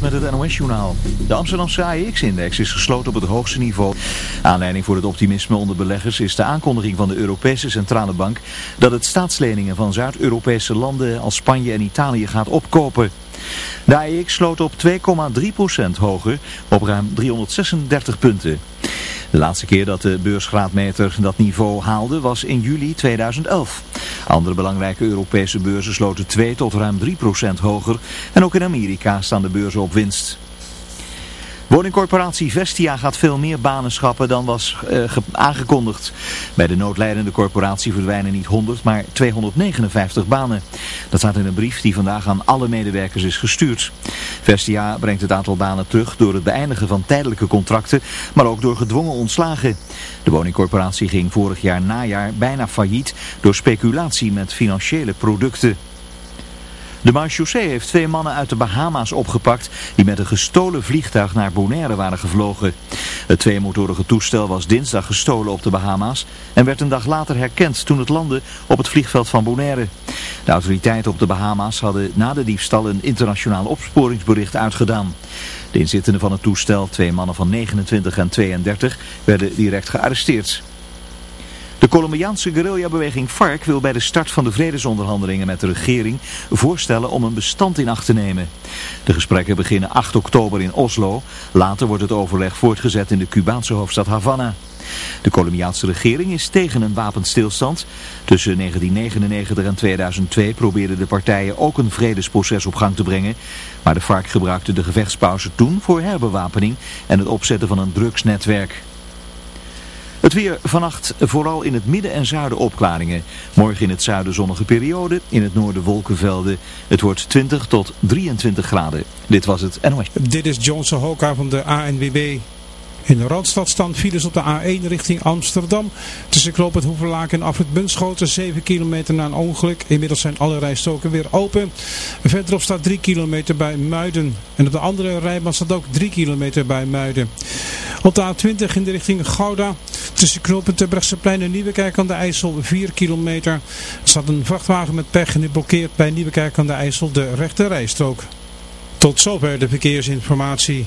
Met het NOS-journaal. De Amsterdamse AEX-index is gesloten op het hoogste niveau. Aanleiding voor het optimisme onder beleggers is de aankondiging van de Europese Centrale Bank dat het staatsleningen van Zuid-Europese landen als Spanje en Italië gaat opkopen. De AEX sloot op 2,3% hoger op ruim 336 punten. De laatste keer dat de beursgraadmeter dat niveau haalde was in juli 2011. Andere belangrijke Europese beurzen sloten 2 tot ruim 3% hoger en ook in Amerika staan de beurzen op winst. Woningcorporatie Vestia gaat veel meer banen schappen dan was uh, aangekondigd. Bij de noodlijdende corporatie verdwijnen niet 100, maar 259 banen. Dat staat in een brief die vandaag aan alle medewerkers is gestuurd. Vestia brengt het aantal banen terug door het beëindigen van tijdelijke contracten, maar ook door gedwongen ontslagen. De woningcorporatie ging vorig jaar najaar bijna failliet door speculatie met financiële producten. De marechaussee heeft twee mannen uit de Bahama's opgepakt die met een gestolen vliegtuig naar Bonaire waren gevlogen. Het tweemotorige toestel was dinsdag gestolen op de Bahama's en werd een dag later herkend toen het landde op het vliegveld van Bonaire. De autoriteiten op de Bahama's hadden na de diefstal een internationaal opsporingsbericht uitgedaan. De inzittenden van het toestel, twee mannen van 29 en 32, werden direct gearresteerd. De Colombiaanse guerrillabeweging FARC wil bij de start van de vredesonderhandelingen met de regering voorstellen om een bestand in acht te nemen. De gesprekken beginnen 8 oktober in Oslo. Later wordt het overleg voortgezet in de Cubaanse hoofdstad Havana. De Colombiaanse regering is tegen een wapenstilstand. Tussen 1999 en 2002 probeerden de partijen ook een vredesproces op gang te brengen. Maar de FARC gebruikte de gevechtspauze toen voor herbewapening en het opzetten van een drugsnetwerk. Het weer vannacht vooral in het midden en zuiden opklaringen. Morgen in het zuiden zonnige periode, in het noorden wolkenvelden. Het wordt 20 tot 23 graden. Dit was het NOS. Dit is Johnson Hoka van de ANWB. In de Randstad staan files op de A1 richting Amsterdam. Tussen Kloop het Hoeverlaak en Af het Bunschoten 7 kilometer na een ongeluk. Inmiddels zijn alle rijstoken weer open. Verderop staat 3 kilometer bij Muiden. En op de andere rijbaan staat ook 3 kilometer bij Muiden. Op de A20 in de richting Gouda. Tussen knooppunt Terbrechtseplein en Nieuwekerk aan de IJssel 4 kilometer. Er staat een vrachtwagen met pech en die blokkeert bij Nieuwekerk aan de IJssel de rechte rijstrook. Tot zover de verkeersinformatie.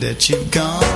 That you've gone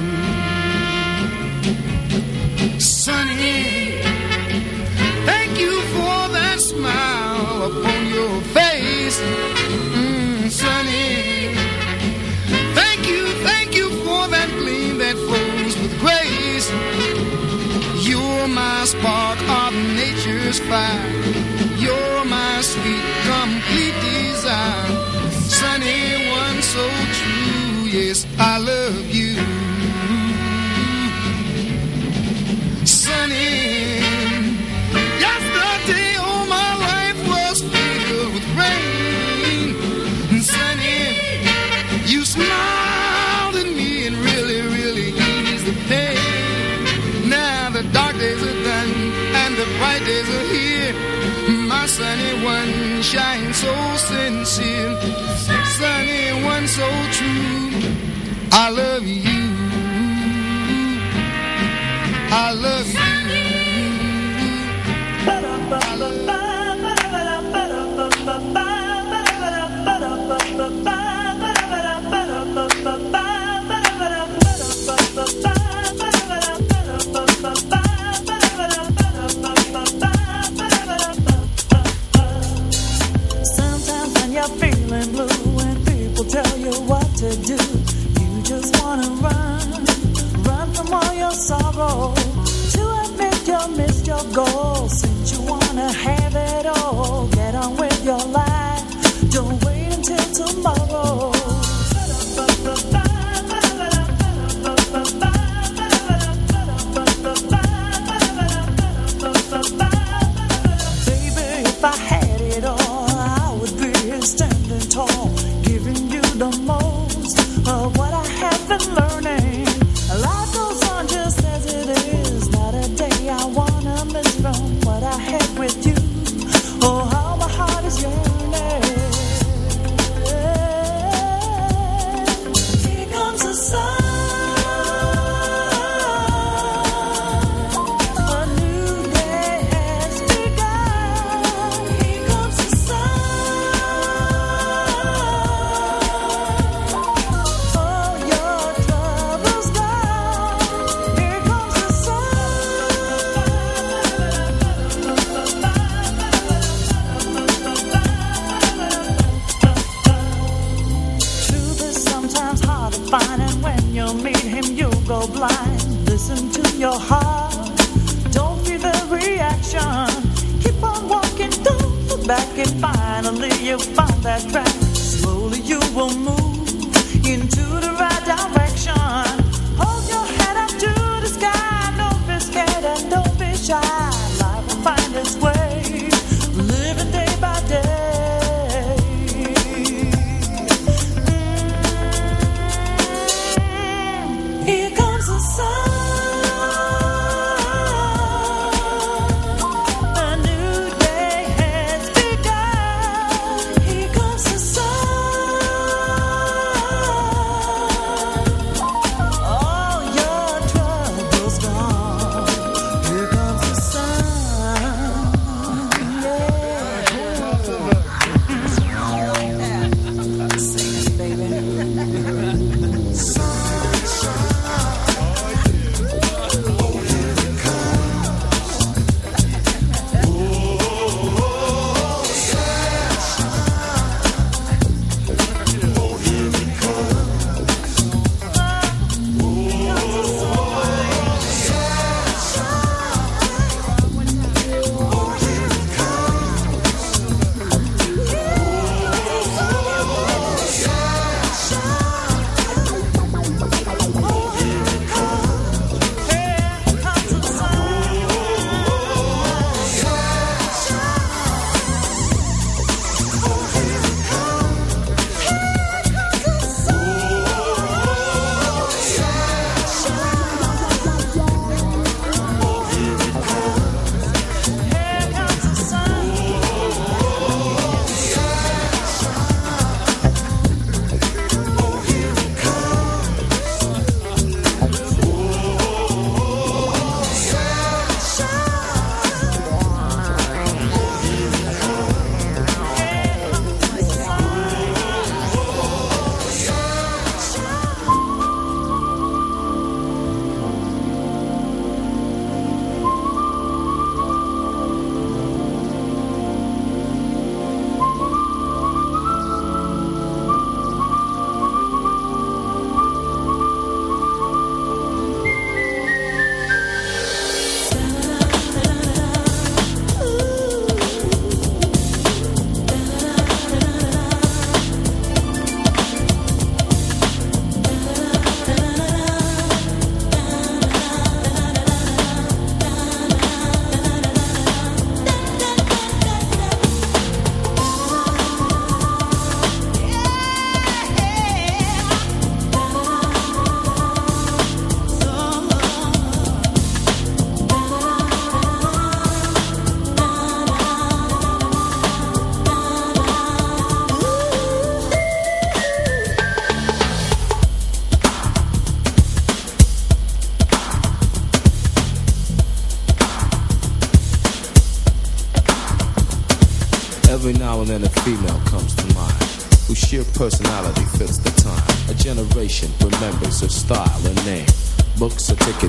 Fire. You're my sweet, complete desire. Sunny one so true, yes, I love My sunny one shines so sincere, sunny one so true. I love you. I love you. goal since you wanna have it all. Get on with your life. Don't wait until tomorrow. Baby, if I had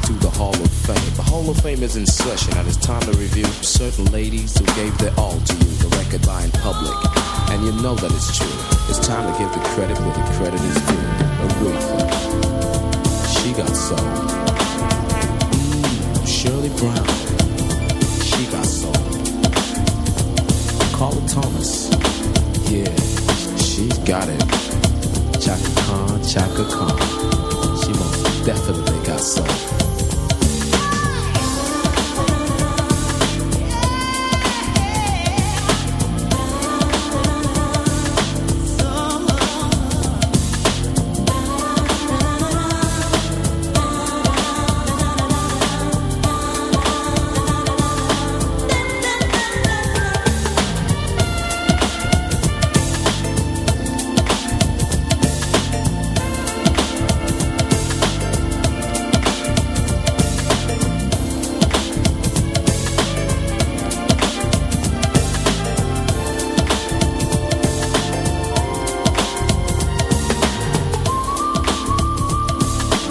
to the Hall of Fame. The Hall of Fame is in session and it's time to review certain ladies who gave their all to you, the record by in public. And you know that it's true. It's time to give the credit where the credit is due.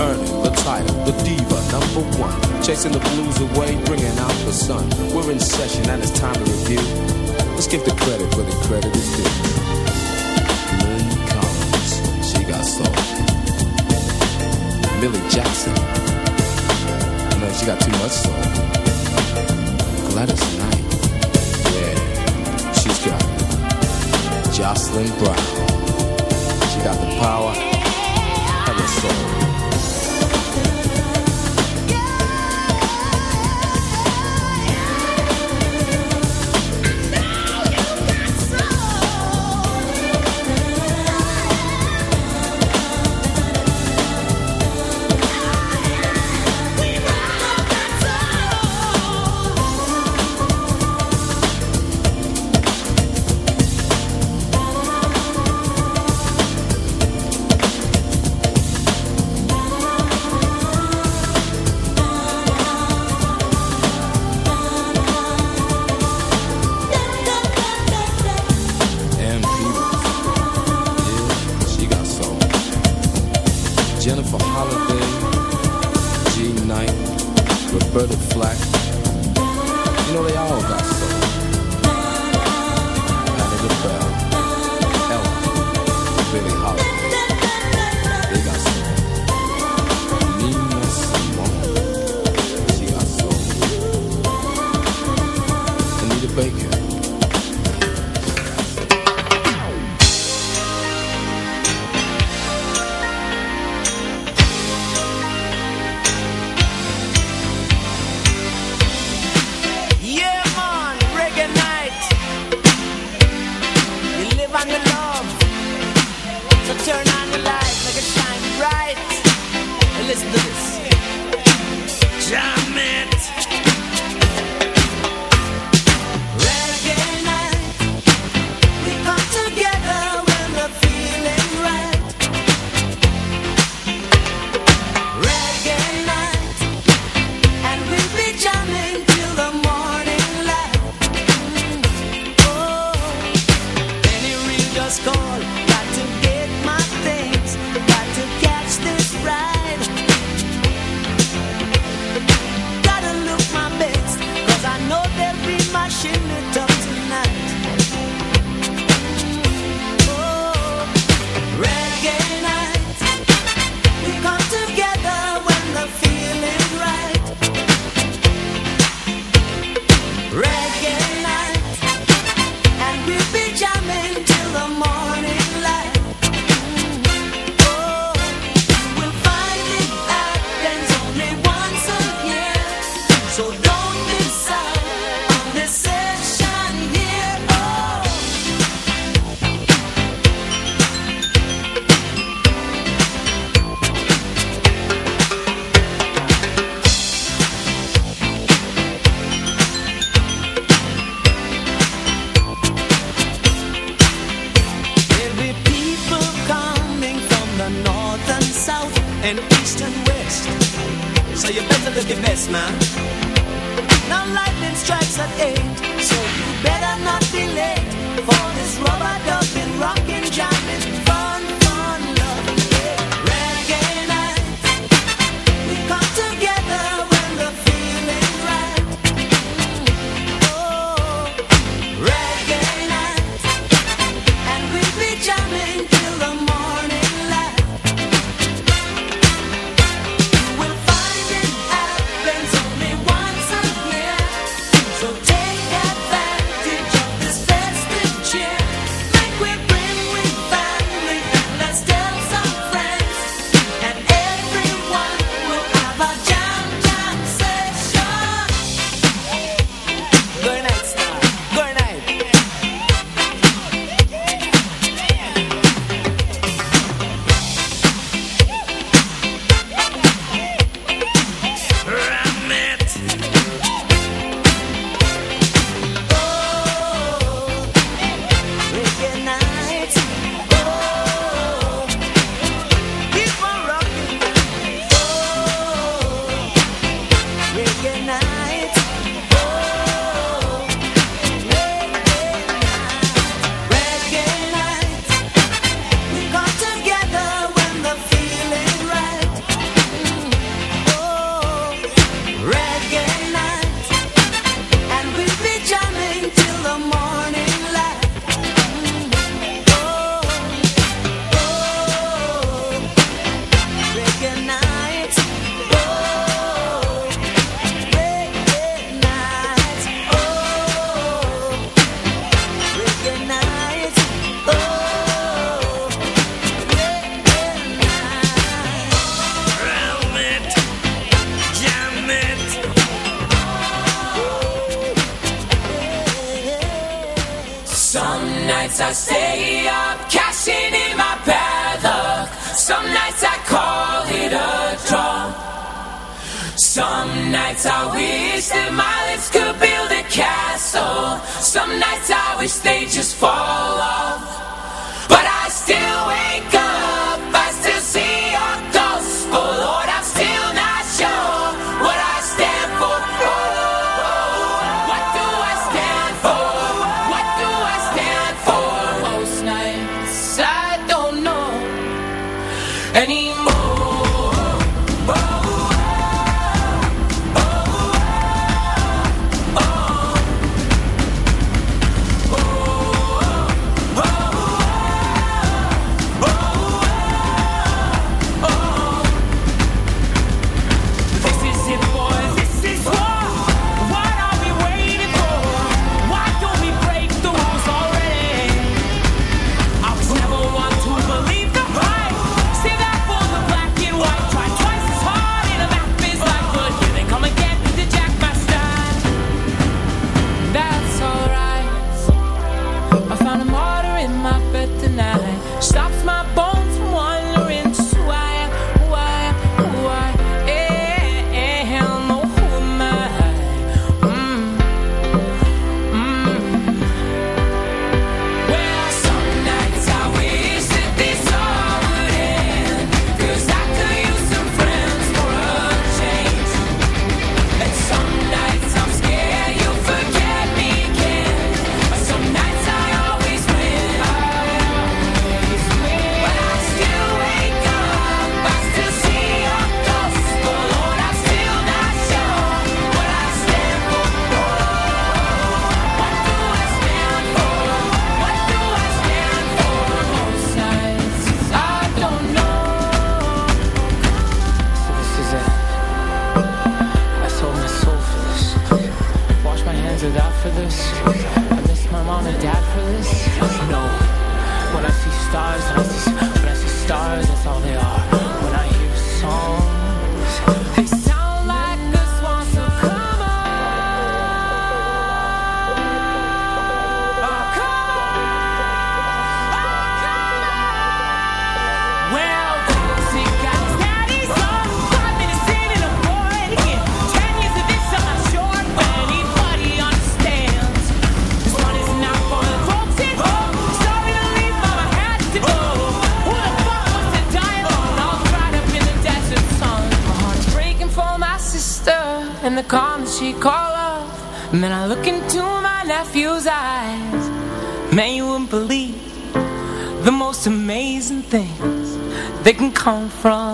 Earning the title, the diva number one. Chasing the blues away, bringing out the sun. We're in session and it's time to review. Let's give the credit where the credit is due. Lynn Collins, she got soul. Millie Jackson, no, she got too much soul. Gladys Knight, yeah, she's got it. Jocelyn Brown, she got the power and the soul. That can come from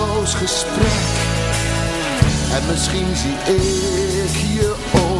Ademloos gesprek. En misschien zie ik je ooit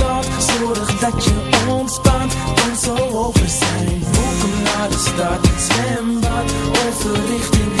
Zorg dat je ontspant, kan zo over zijn. Welkom naar de stad, zwembad Over richting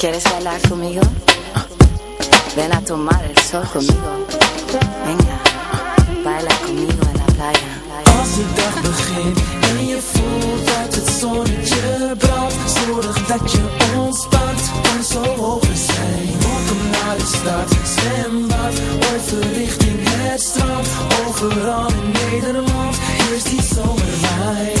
¿Quieres bailar conmigo? Ven a tomar el sol conmigo. Venga, baila conmigo en la playa. Als de dag begint en je voelt dat het zonnetje brandt Zorg dat je ontspant, kan zo over zijn Welkom naar de stad, zwembad Over richting het strand Overal in Nederland is die zomerwijn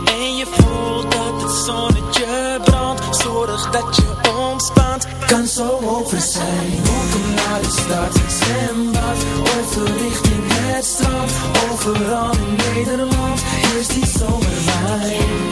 voelt dat het zonnetje brandt. Zorg dat je ontspant, kan zo over zijn. Welkom naar de stad, zwembad, over richting het strand. Overal in Nederland is die zomerwijn